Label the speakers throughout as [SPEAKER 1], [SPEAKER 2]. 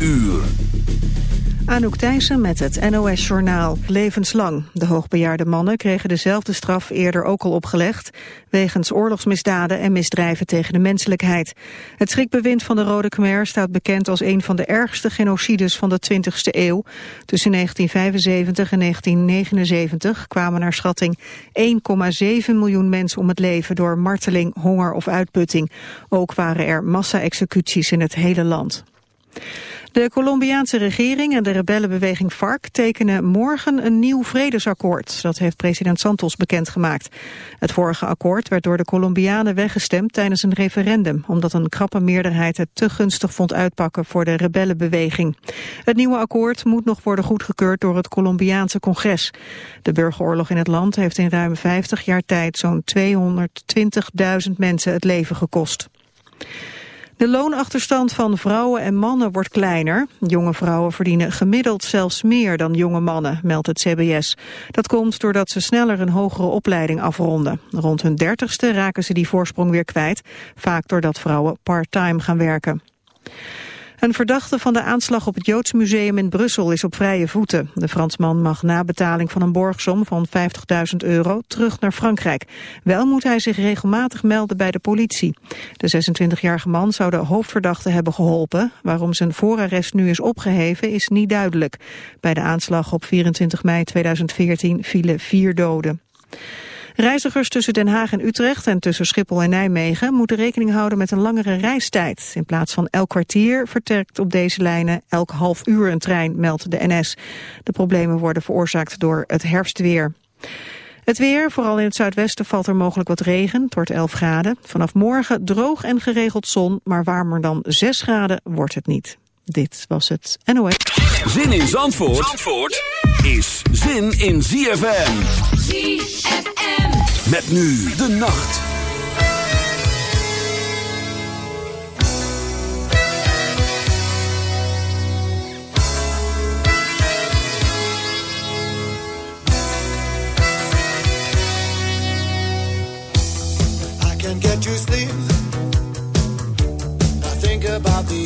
[SPEAKER 1] uur.
[SPEAKER 2] Anouk Thijssen met het NOS-journaal. Levenslang. De hoogbejaarde mannen kregen dezelfde straf eerder ook al opgelegd... wegens oorlogsmisdaden en misdrijven tegen de menselijkheid. Het schrikbewind van de Rode Khmer staat bekend als een van de ergste genocides van de 20e eeuw. Tussen 1975 en 1979 kwamen naar schatting 1,7 miljoen mensen om het leven... door marteling, honger of uitputting. Ook waren er massa-executies in het hele land. De Colombiaanse regering en de rebellenbeweging FARC tekenen morgen een nieuw vredesakkoord. Dat heeft president Santos bekendgemaakt. Het vorige akkoord werd door de Colombianen weggestemd tijdens een referendum, omdat een krappe meerderheid het te gunstig vond uitpakken voor de rebellenbeweging. Het nieuwe akkoord moet nog worden goedgekeurd door het Colombiaanse congres. De burgeroorlog in het land heeft in ruim 50 jaar tijd zo'n 220.000 mensen het leven gekost. De loonachterstand van vrouwen en mannen wordt kleiner. Jonge vrouwen verdienen gemiddeld zelfs meer dan jonge mannen, meldt het CBS. Dat komt doordat ze sneller een hogere opleiding afronden. Rond hun dertigste raken ze die voorsprong weer kwijt, vaak doordat vrouwen part-time gaan werken. Een verdachte van de aanslag op het Joods Museum in Brussel is op vrije voeten. De Fransman mag na betaling van een borgsom van 50.000 euro terug naar Frankrijk. Wel moet hij zich regelmatig melden bij de politie. De 26-jarige man zou de hoofdverdachte hebben geholpen. Waarom zijn voorarrest nu is opgeheven is niet duidelijk. Bij de aanslag op 24 mei 2014 vielen vier doden. Reizigers tussen Den Haag en Utrecht en tussen Schiphol en Nijmegen moeten rekening houden met een langere reistijd. In plaats van elk kwartier vertrekt op deze lijnen elk half uur een trein, meldt de NS. De problemen worden veroorzaakt door het herfstweer. Het weer, vooral in het zuidwesten valt er mogelijk wat regen. Wordt 11 graden. Vanaf morgen droog en geregeld zon, maar warmer dan 6 graden wordt het niet. Dit was het NOS.
[SPEAKER 1] Zin in Zandvoort, Zandvoort is zin in ZFM. ZFM. Met nu de nacht.
[SPEAKER 3] I can get you sleep. I think about the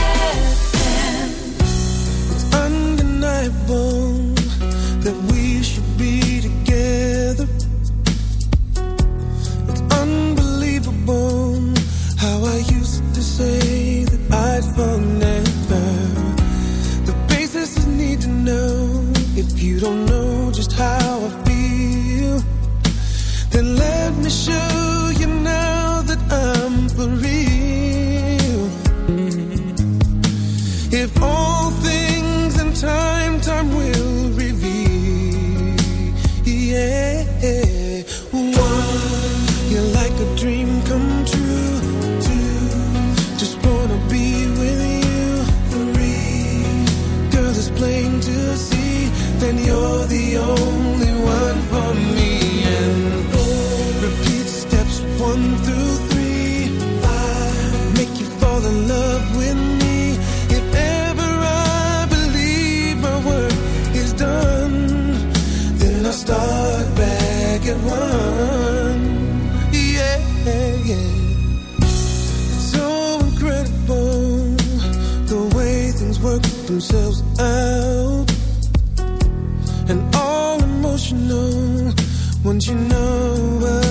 [SPEAKER 4] you know, once you know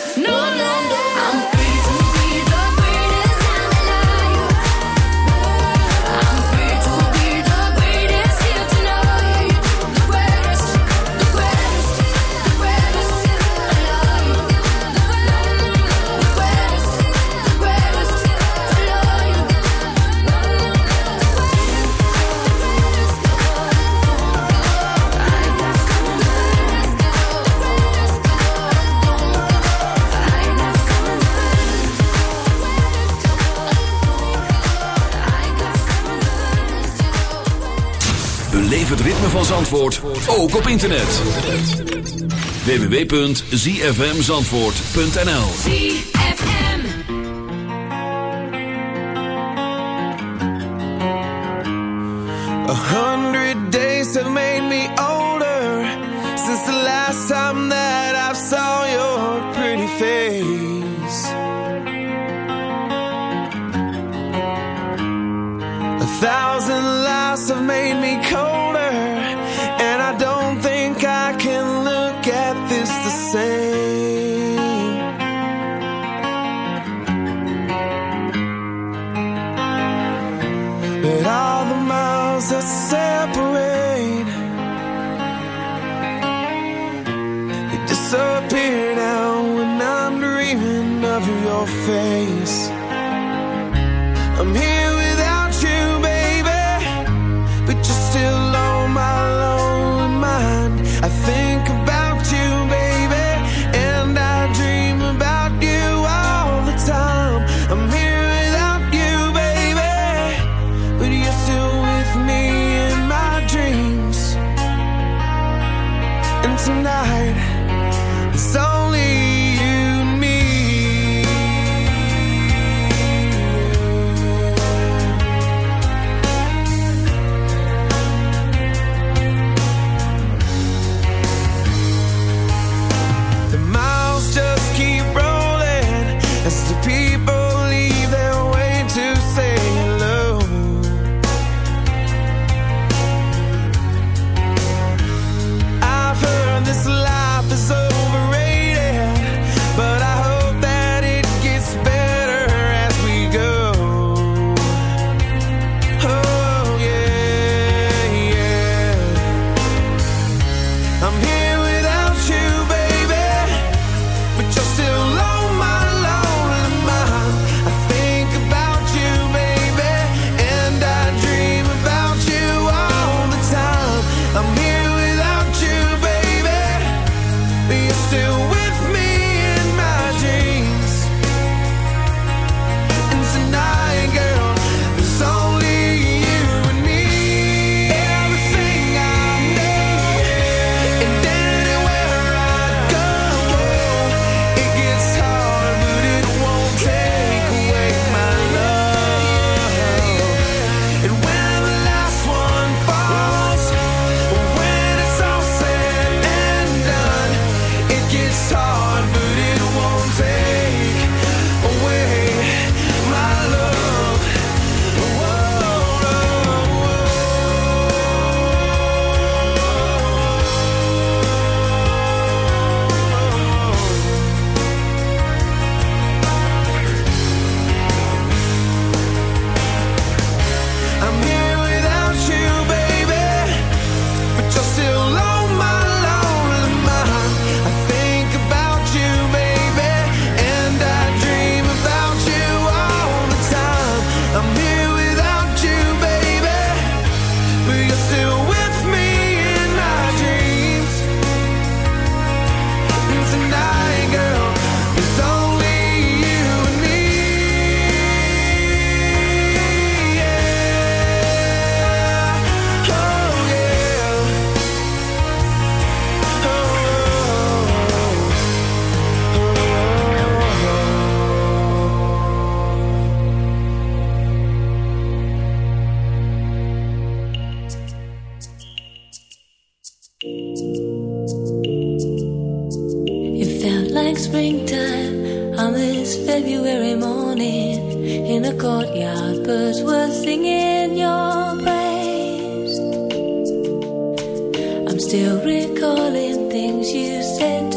[SPEAKER 1] Het ritme van Zandvoort, ook op internet. www.zfmzandvoort.nl
[SPEAKER 5] ZFM.
[SPEAKER 4] A hundred days have made me older since the last time that I saw your pretty face. A thousand lives have made me colder, still
[SPEAKER 6] recalling things you said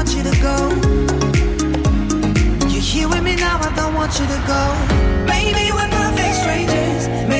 [SPEAKER 7] want you to go. You're here with me now, I don't want you to go. Maybe we're perfect strangers. Maybe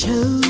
[SPEAKER 5] Chose.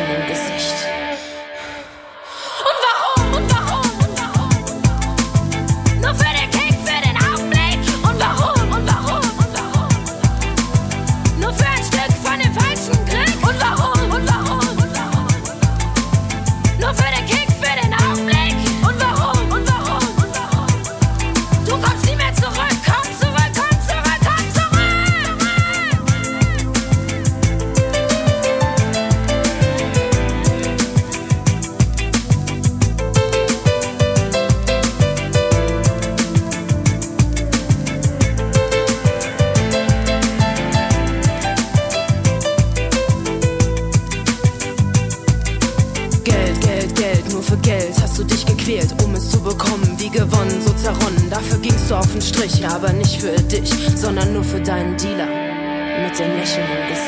[SPEAKER 5] and decision. sondern nur für deinen Dealer mit dem Lächeln im Gesicht.